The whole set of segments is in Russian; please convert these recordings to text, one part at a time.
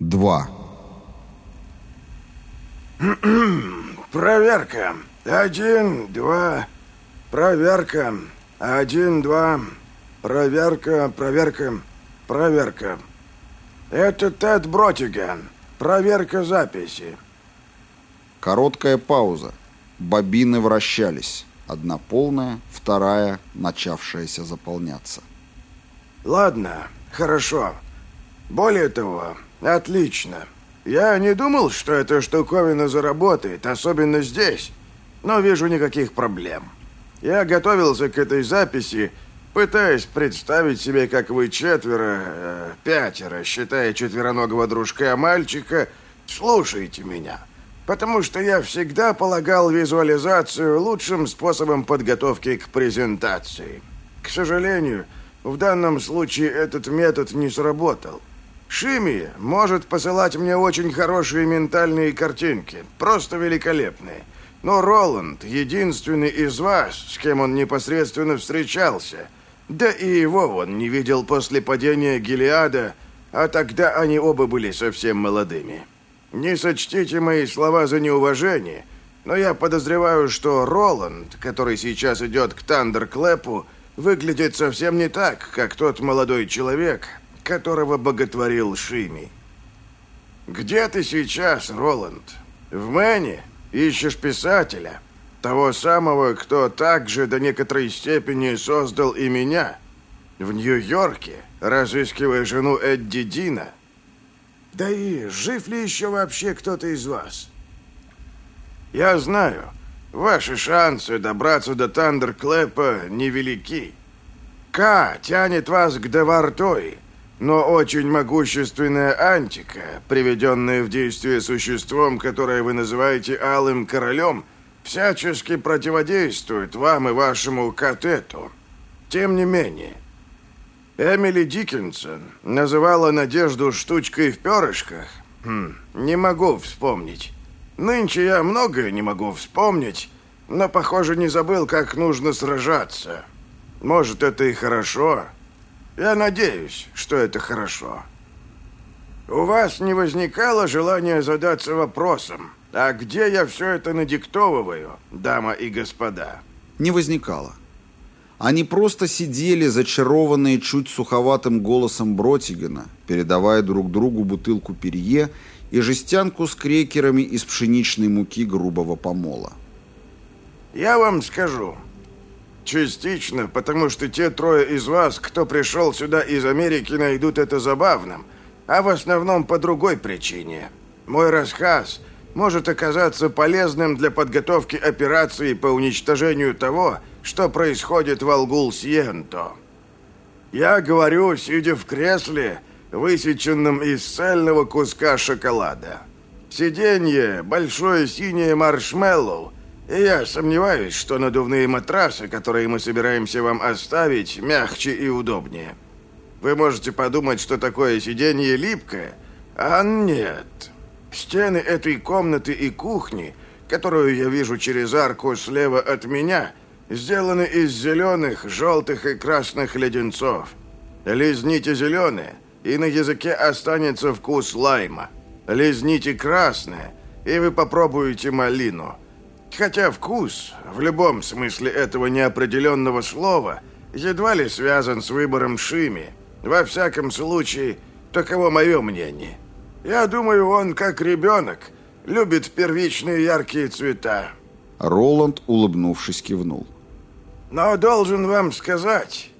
2. Проверка. Один, два. Проверка. Один, два. Проверка, проверка, проверка. Это Тед Бротиган. Проверка записи. Короткая пауза. Бобины вращались. Одна полная, вторая, начавшаяся заполняться. Ладно, хорошо. Более того, отлично. Я не думал, что эта штуковина заработает, особенно здесь. Но вижу никаких проблем. Я готовился к этой записи, пытаясь представить себе, как вы четверо, э, пятеро, считая четвероногого дружка мальчика, слушаете меня. Потому что я всегда полагал визуализацию лучшим способом подготовки к презентации. К сожалению, в данном случае этот метод не сработал. Шими может посылать мне очень хорошие ментальные картинки, просто великолепные. Но Роланд единственный из вас, с кем он непосредственно встречался. Да и его он не видел после падения Гелиада, а тогда они оба были совсем молодыми. Не сочтите мои слова за неуважение, но я подозреваю, что Роланд, который сейчас идет к Тандерклэпу, выглядит совсем не так, как тот молодой человек, которого боготворил Шими. «Где ты сейчас, Роланд? В Мэне? Ищешь писателя? Того самого, кто также до некоторой степени создал и меня? В Нью-Йорке, разыскивая жену Эдди Дина?» Да и жив ли еще вообще кто-то из вас? Я знаю, ваши шансы добраться до Тандерклэпа невелики. К тянет вас к Девартой, но очень могущественная антика, приведенная в действие существом, которое вы называете Алым Королем, всячески противодействует вам и вашему Катету. Тем не менее, Эмили Диккенсон называла надежду штучкой в перышках. Хм, не могу вспомнить. Нынче я многое не могу вспомнить, но, похоже, не забыл, как нужно сражаться. Может, это и хорошо. Я надеюсь, что это хорошо. У вас не возникало желания задаться вопросом, а где я все это надиктовываю, дама и господа? Не возникало. Они просто сидели, зачарованные чуть суховатым голосом Бротигена, передавая друг другу бутылку перье и жестянку с крекерами из пшеничной муки грубого помола. «Я вам скажу. Частично, потому что те трое из вас, кто пришел сюда из Америки, найдут это забавным, а в основном по другой причине. Мой рассказ может оказаться полезным для подготовки операции по уничтожению того, что происходит в Алгул-Сьенто. Я говорю, сидя в кресле, высеченном из цельного куска шоколада. Сиденье – большое синее маршмеллоу, я сомневаюсь, что надувные матрасы, которые мы собираемся вам оставить, мягче и удобнее. Вы можете подумать, что такое сиденье липкое, а нет. Стены этой комнаты и кухни, которую я вижу через арку слева от меня – сделаны из зеленых, желтых и красных леденцов. Лизните зеленые, и на языке останется вкус лайма. Лизните красное, и вы попробуете малину. Хотя вкус, в любом смысле этого неопределенного слова, едва ли связан с выбором шими. Во всяком случае, таково мое мнение. Я думаю, он, как ребенок, любит первичные яркие цвета. Роланд, улыбнувшись, кивнул. Но должен вам сказать,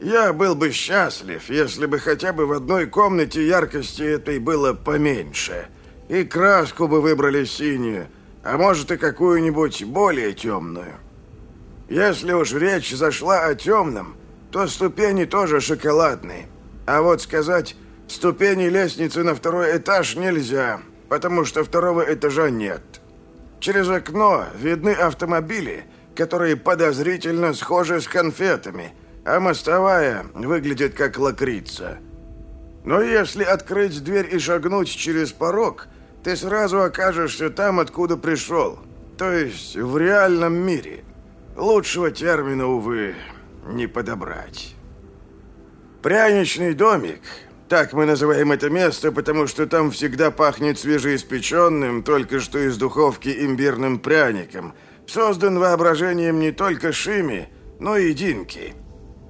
я был бы счастлив, если бы хотя бы в одной комнате яркости этой было поменьше. И краску бы выбрали синюю, а может и какую-нибудь более темную. Если уж речь зашла о темном, то ступени тоже шоколадные. А вот сказать, ступени лестницы на второй этаж нельзя, потому что второго этажа нет. Через окно видны автомобили – которые подозрительно схожи с конфетами, а мостовая выглядит как лакрица. Но если открыть дверь и шагнуть через порог, ты сразу окажешься там, откуда пришел, то есть в реальном мире. Лучшего термина, увы, не подобрать. Пряничный домик Так мы называем это место, потому что там всегда пахнет свежеиспеченным, только что из духовки имбирным пряником. Создан воображением не только Шими, но и Динки.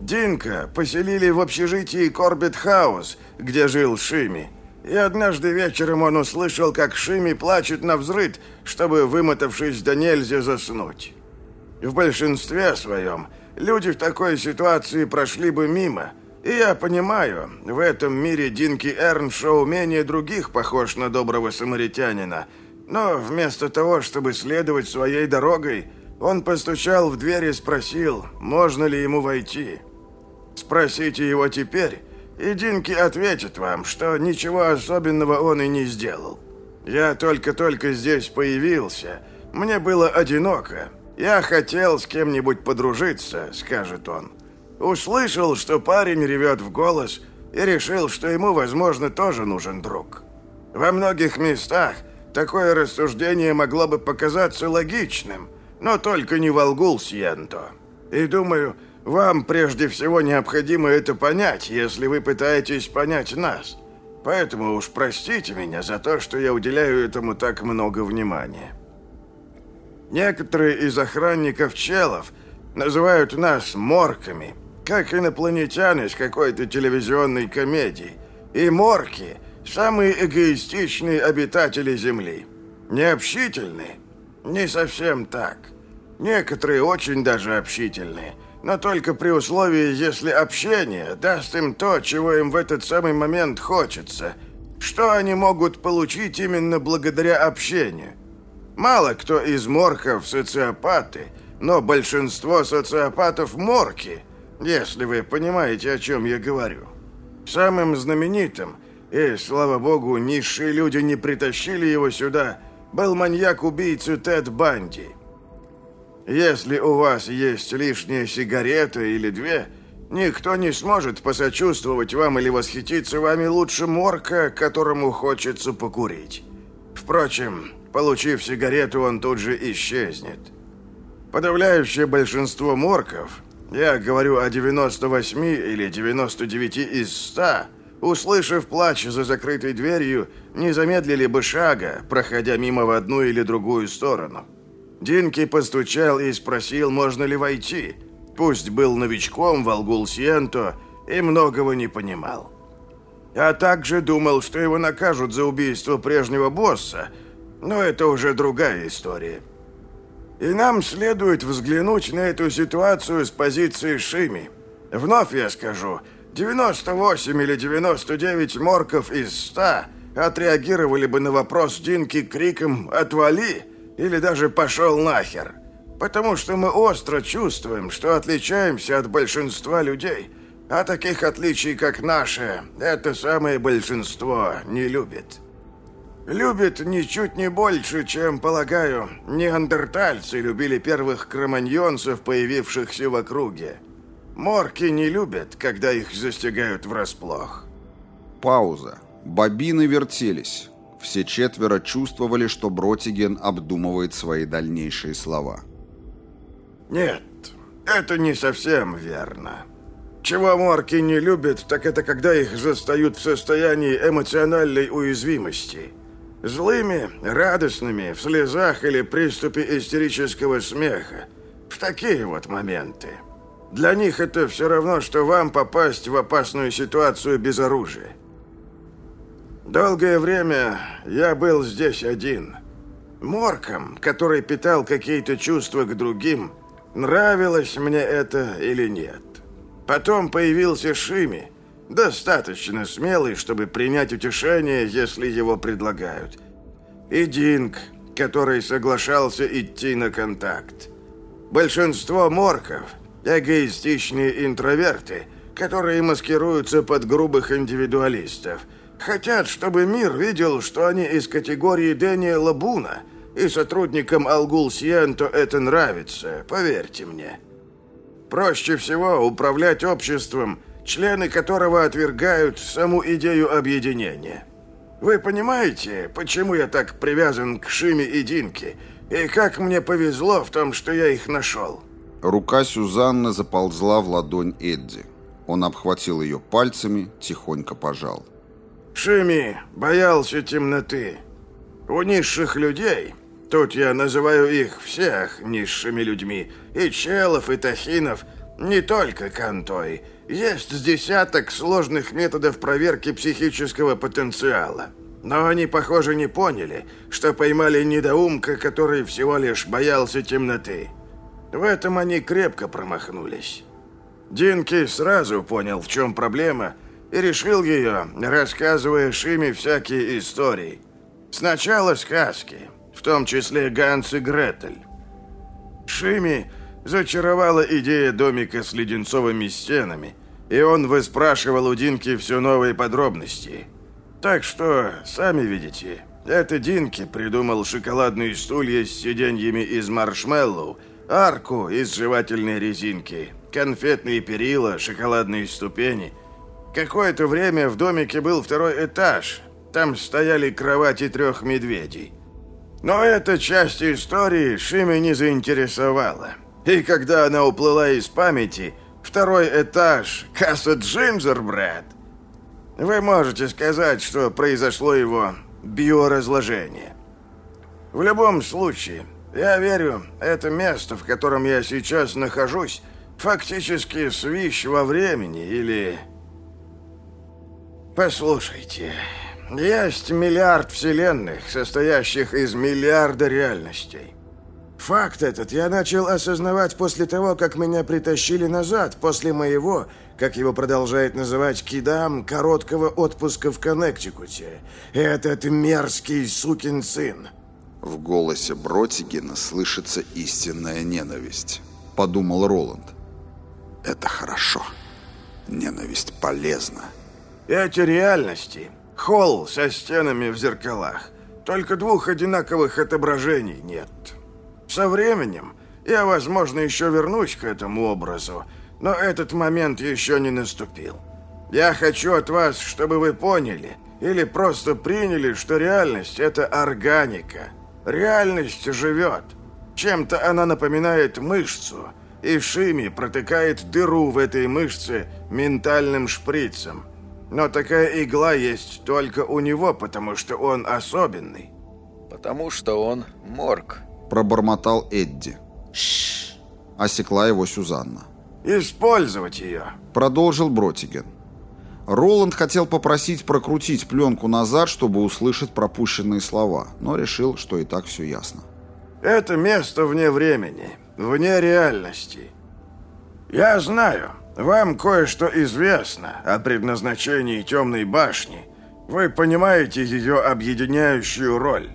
Динка поселили в общежитии Корбет Хаус, где жил Шими. И однажды вечером он услышал, как Шими плачет на взрыд, чтобы, вымотавшись до нельзя, заснуть. В большинстве своем люди в такой ситуации прошли бы мимо – и я понимаю, в этом мире Динки Эрншоу менее других похож на доброго самаритянина. Но вместо того, чтобы следовать своей дорогой, он постучал в дверь и спросил, можно ли ему войти. Спросите его теперь, и Динки ответит вам, что ничего особенного он и не сделал. Я только-только здесь появился, мне было одиноко. Я хотел с кем-нибудь подружиться, скажет он. Услышал, что парень ревет в голос, и решил, что ему, возможно, тоже нужен друг. Во многих местах такое рассуждение могло бы показаться логичным, но только не в Алгул-Сьенто. И думаю, вам прежде всего необходимо это понять, если вы пытаетесь понять нас. Поэтому уж простите меня за то, что я уделяю этому так много внимания. Некоторые из охранников челов называют нас морками – как инопланетяне с какой-то телевизионной комедии. И морки – самые эгоистичные обитатели Земли. Необщительные? Не совсем так. Некоторые очень даже общительные, но только при условии, если общение даст им то, чего им в этот самый момент хочется. Что они могут получить именно благодаря общению? Мало кто из морков социопаты, но большинство социопатов – морки – если вы понимаете, о чем я говорю. Самым знаменитым, и, слава богу, низшие люди не притащили его сюда, был маньяк-убийца Тед Банди. Если у вас есть лишняя сигарета или две, никто не сможет посочувствовать вам или восхититься вами лучше морка, которому хочется покурить. Впрочем, получив сигарету, он тут же исчезнет. Подавляющее большинство морков я говорю о 98 или 99 из 100, услышав плач за закрытой дверью, не замедлили бы шага, проходя мимо в одну или другую сторону. Динки постучал и спросил, можно ли войти. Пусть был новичком в Алгул-Сиенто и многого не понимал. А также думал, что его накажут за убийство прежнего босса, но это уже другая история. И нам следует взглянуть на эту ситуацию с позиции Шими. Вновь я скажу, 98 или 99 морков из 100 отреагировали бы на вопрос Динки криком «Отвали!» Или даже «Пошел нахер!» Потому что мы остро чувствуем, что отличаемся от большинства людей, а таких отличий, как наше, это самое большинство не любит. Любит ничуть не больше, чем, полагаю, неандертальцы любили первых кроманьонцев, появившихся в округе. Морки не любят, когда их застигают врасплох. Пауза. Бобины вертелись. Все четверо чувствовали, что Бротиген обдумывает свои дальнейшие слова. Нет, это не совсем верно. Чего морки не любят, так это когда их застают в состоянии эмоциональной уязвимости – Злыми, радостными, в слезах или приступе истерического смеха. В такие вот моменты. Для них это все равно, что вам попасть в опасную ситуацию без оружия. Долгое время я был здесь один. Морком, который питал какие-то чувства к другим, нравилось мне это или нет. Потом появился Шими, Достаточно смелый, чтобы принять утешение, если его предлагают. И Динг, который соглашался идти на контакт. Большинство морков – эгоистичные интроверты, которые маскируются под грубых индивидуалистов. Хотят, чтобы мир видел, что они из категории Дэниела Буна, и сотрудникам Алгул Сиенто это нравится, поверьте мне. Проще всего управлять обществом – члены которого отвергают саму идею объединения. Вы понимаете, почему я так привязан к Шиме и Динке, и как мне повезло в том, что я их нашел?» Рука Сюзанны заползла в ладонь Эдди. Он обхватил ее пальцами, тихонько пожал. Шими боялся темноты. У низших людей, тут я называю их всех низшими людьми, и челов, и тахинов, не только кантой, есть с десяток сложных методов проверки психического потенциала. Но они, похоже, не поняли, что поймали недоумка, который всего лишь боялся темноты. В этом они крепко промахнулись. Динки сразу понял, в чем проблема, и решил ее, рассказывая Шиме всякие истории. Сначала сказки, в том числе Ганс и Гретель. Шими зачаровала идея домика с леденцовыми стенами, и он выспрашивал у Динки все новые подробности. Так что, сами видите, это Динки придумал шоколадные стулья с сиденьями из маршмеллоу, арку из жевательной резинки, конфетные перила, шоколадные ступени. Какое-то время в домике был второй этаж. Там стояли кровати трех медведей. Но эта часть истории Шими не заинтересовала. И когда она уплыла из памяти, второй этаж – касса Джинджербред. Вы можете сказать, что произошло его биоразложение. В любом случае, я верю, это место, в котором я сейчас нахожусь, фактически свищ во времени или... Послушайте, есть миллиард вселенных, состоящих из миллиарда реальностей. Факт этот я начал осознавать после того, как меня притащили назад, после моего, как его продолжает называть Кидам, короткого отпуска в Коннектикуте. Этот мерзкий сукин сын. В голосе Бротигина слышится истинная ненависть, подумал Роланд. Это хорошо. Ненависть полезна. Эти реальности. Холл со стенами в зеркалах. Только двух одинаковых отображений нет. Со временем я, возможно, еще вернусь к этому образу, но этот момент еще не наступил. Я хочу от вас, чтобы вы поняли или просто приняли, что реальность – это органика. Реальность живет. Чем-то она напоминает мышцу – и Шими протыкает дыру в этой мышце ментальным шприцем. Но такая игла есть только у него, потому что он особенный. Потому что он морг. Пробормотал Эдди. Шш. Осекла его Сюзанна. Использовать ее. Продолжил Бротиген. Роланд хотел попросить прокрутить пленку назад, чтобы услышать пропущенные слова, но решил, что и так все ясно. Это место вне времени вне реальности. Я знаю, вам кое-что известно о предназначении Темной башни. Вы понимаете ее объединяющую роль.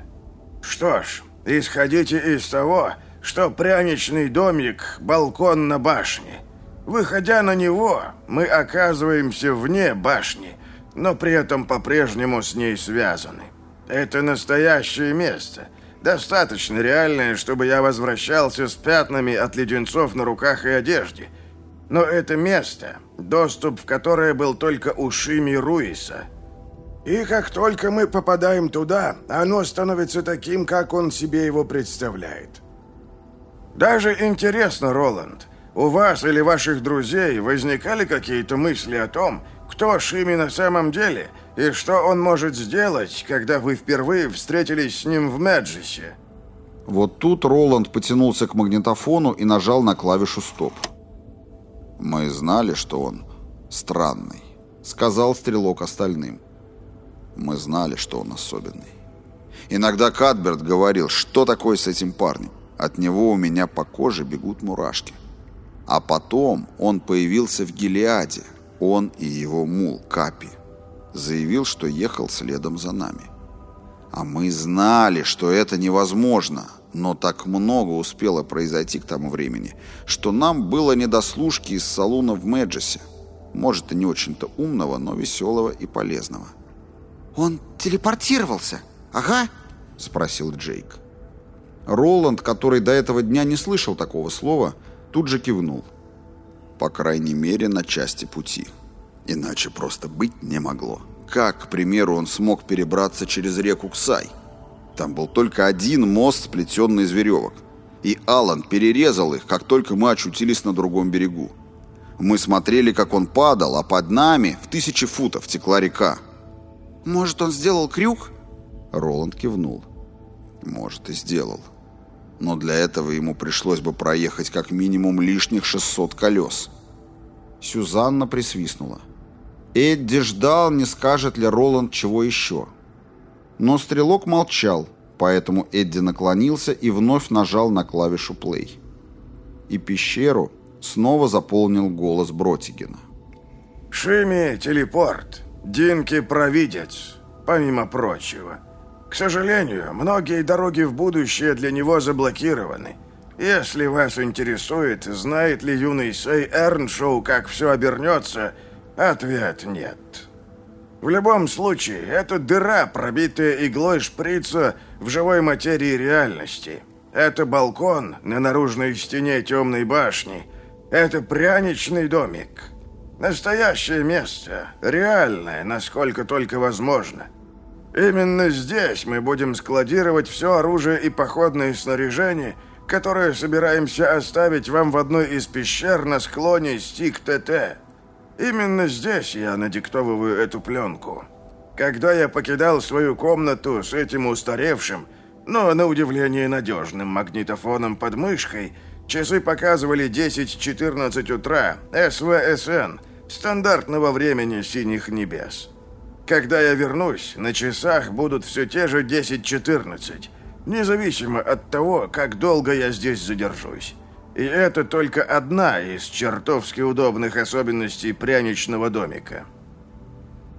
Что ж, исходите из того, что пряничный домик – балкон на башне. Выходя на него, мы оказываемся вне башни, но при этом по-прежнему с ней связаны. Это настоящее место – Достаточно реальное, чтобы я возвращался с пятнами от леденцов на руках и одежде. Но это место, доступ в которое был только у Шими Руиса. И как только мы попадаем туда, оно становится таким, как он себе его представляет. Даже интересно, Роланд, у вас или ваших друзей возникали какие-то мысли о том, кто Шими на самом деле – и что он может сделать, когда вы впервые встретились с ним в Меджисе? Вот тут Роланд потянулся к магнитофону и нажал на клавишу «Стоп». «Мы знали, что он странный», — сказал стрелок остальным. «Мы знали, что он особенный. Иногда Кадберт говорил, что такое с этим парнем. От него у меня по коже бегут мурашки. А потом он появился в Гелиаде, он и его мул Капи заявил, что ехал следом за нами. А мы знали, что это невозможно, но так много успело произойти к тому времени, что нам было не до служки из салуна в Мэджесе. Может, и не очень-то умного, но веселого и полезного. «Он телепортировался, ага?» – спросил Джейк. Роланд, который до этого дня не слышал такого слова, тут же кивнул. По крайней мере, на части пути. Иначе просто быть не могло. Как, к примеру, он смог перебраться через реку Ксай? Там был только один мост, сплетенный из веревок. И Алан перерезал их, как только мы очутились на другом берегу. Мы смотрели, как он падал, а под нами в тысячи футов текла река. «Может, он сделал крюк?» Роланд кивнул. «Может, и сделал. Но для этого ему пришлось бы проехать как минимум лишних 600 колес». Сюзанна присвистнула. Эдди ждал, не скажет ли Роланд чего еще. Но стрелок молчал, поэтому Эдди наклонился и вновь нажал на клавишу «плей». И пещеру снова заполнил голос Бротигена. «Шими — телепорт, Динки — провидец, помимо прочего. К сожалению, многие дороги в будущее для него заблокированы. Если вас интересует, знает ли юный Сей Эрншоу, как все обернется, ответ нет». В любом случае, это дыра, пробитая иглой шприца в живой материи реальности. Это балкон на наружной стене темной башни. Это пряничный домик. Настоящее место, реальное, насколько только возможно. Именно здесь мы будем складировать все оружие и походное снаряжение, которое собираемся оставить вам в одной из пещер на склоне Стик-ТТ. Именно здесь я надиктовываю эту пленку. Когда я покидал свою комнату с этим устаревшим, но на удивление надежным магнитофоном под мышкой, часы показывали 10-14 утра, СВСН, стандартного времени синих небес. Когда я вернусь, на часах будут все те же 10-14, независимо от того, как долго я здесь задержусь. И это только одна из чертовски удобных особенностей пряничного домика.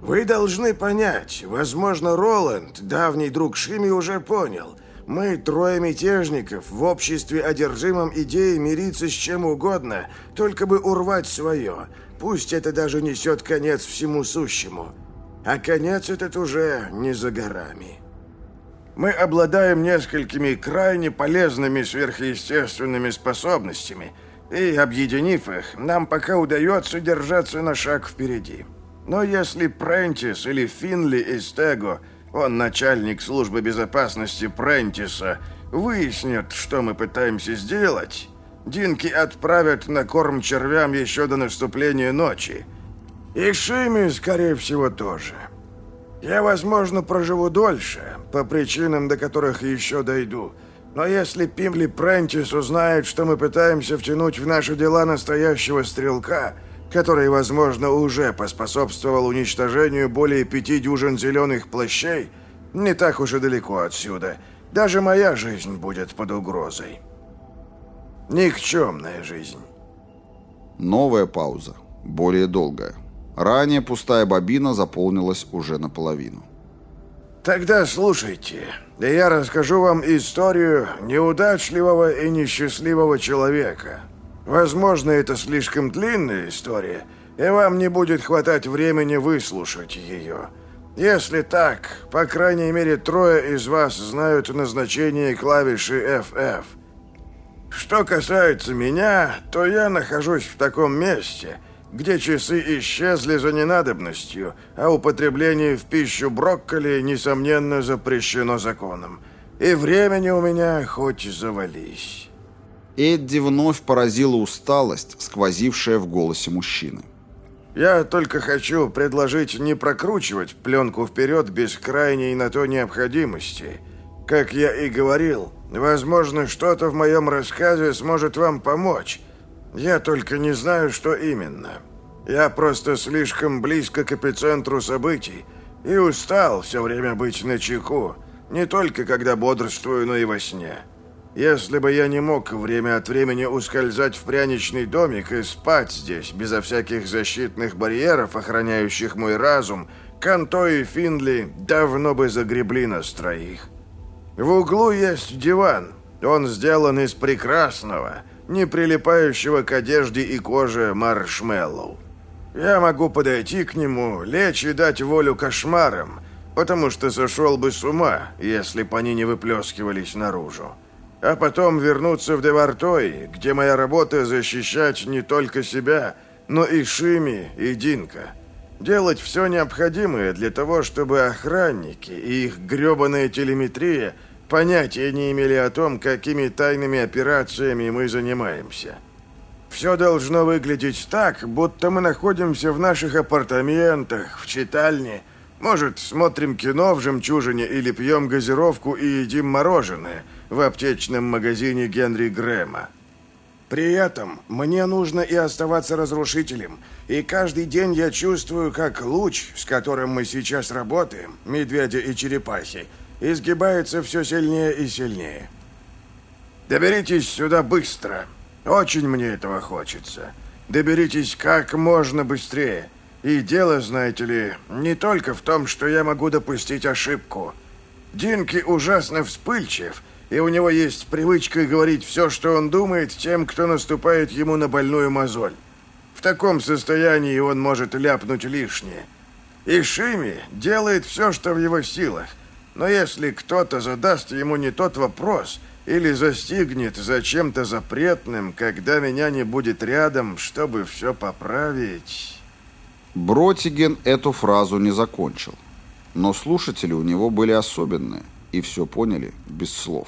Вы должны понять, возможно, Роланд, давний друг Шими, уже понял. Мы, трое мятежников, в обществе одержимом идеей мириться с чем угодно, только бы урвать свое. Пусть это даже несет конец всему сущему. А конец этот уже не за горами. Мы обладаем несколькими крайне полезными сверхъестественными способностями, и, объединив их, нам пока удается держаться на шаг впереди. Но если Прентис или Финли из Tego, он начальник службы безопасности Прентиса, выяснят, что мы пытаемся сделать, Динки отправят на корм червям еще до наступления ночи. И Шими, скорее всего, тоже. Я, возможно, проживу дольше, по причинам, до которых еще дойду. Но если Пимли Прентис узнает, что мы пытаемся втянуть в наши дела настоящего стрелка, который, возможно, уже поспособствовал уничтожению более пяти дюжин зеленых плащей, не так уж и далеко отсюда. Даже моя жизнь будет под угрозой. Никчемная жизнь. Новая пауза, более долгая. Ранее пустая бобина заполнилась уже наполовину. Тогда слушайте, я расскажу вам историю неудачливого и несчастливого человека. Возможно, это слишком длинная история, и вам не будет хватать времени выслушать ее. Если так, по крайней мере, трое из вас знают назначение клавиши FF. Что касается меня, то я нахожусь в таком месте – где часы исчезли за ненадобностью, а употребление в пищу брокколи, несомненно, запрещено законом. И времени у меня хоть завались. Эдди вновь поразила усталость, сквозившая в голосе мужчины. Я только хочу предложить не прокручивать пленку вперед без крайней на то необходимости. Как я и говорил, возможно, что-то в моем рассказе сможет вам помочь, я только не знаю, что именно. Я просто слишком близко к эпицентру событий и устал все время быть на чеку, не только когда бодрствую, но и во сне. Если бы я не мог время от времени ускользать в пряничный домик и спать здесь, безо всяких защитных барьеров, охраняющих мой разум, Канто и Финли давно бы загребли нас троих. В углу есть диван. Он сделан из прекрасного, не прилипающего к одежде и коже маршмеллоу. Я могу подойти к нему, лечь и дать волю кошмарам, потому что сошел бы с ума, если бы они не выплескивались наружу. А потом вернуться в Девартой, где моя работа защищать не только себя, но и Шими, и Динка. Делать все необходимое для того, чтобы охранники и их гребаная телеметрия – понятия не имели о том, какими тайными операциями мы занимаемся. Все должно выглядеть так, будто мы находимся в наших апартаментах, в читальне. Может, смотрим кино в «Жемчужине» или пьем газировку и едим мороженое в аптечном магазине Генри Грэма. При этом мне нужно и оставаться разрушителем. И каждый день я чувствую, как луч, с которым мы сейчас работаем, медведя и черепахи, изгибается все сильнее и сильнее. Доберитесь сюда быстро. Очень мне этого хочется. Доберитесь как можно быстрее. И дело, знаете ли, не только в том, что я могу допустить ошибку. Динки ужасно вспыльчив, и у него есть привычка говорить все, что он думает, тем, кто наступает ему на больную мозоль. В таком состоянии он может ляпнуть лишнее. И Шими делает все, что в его силах. Но если кто-то задаст ему не тот вопрос или застигнет за чем-то запретным, когда меня не будет рядом, чтобы все поправить... Бротиген эту фразу не закончил. Но слушатели у него были особенные и все поняли без слов.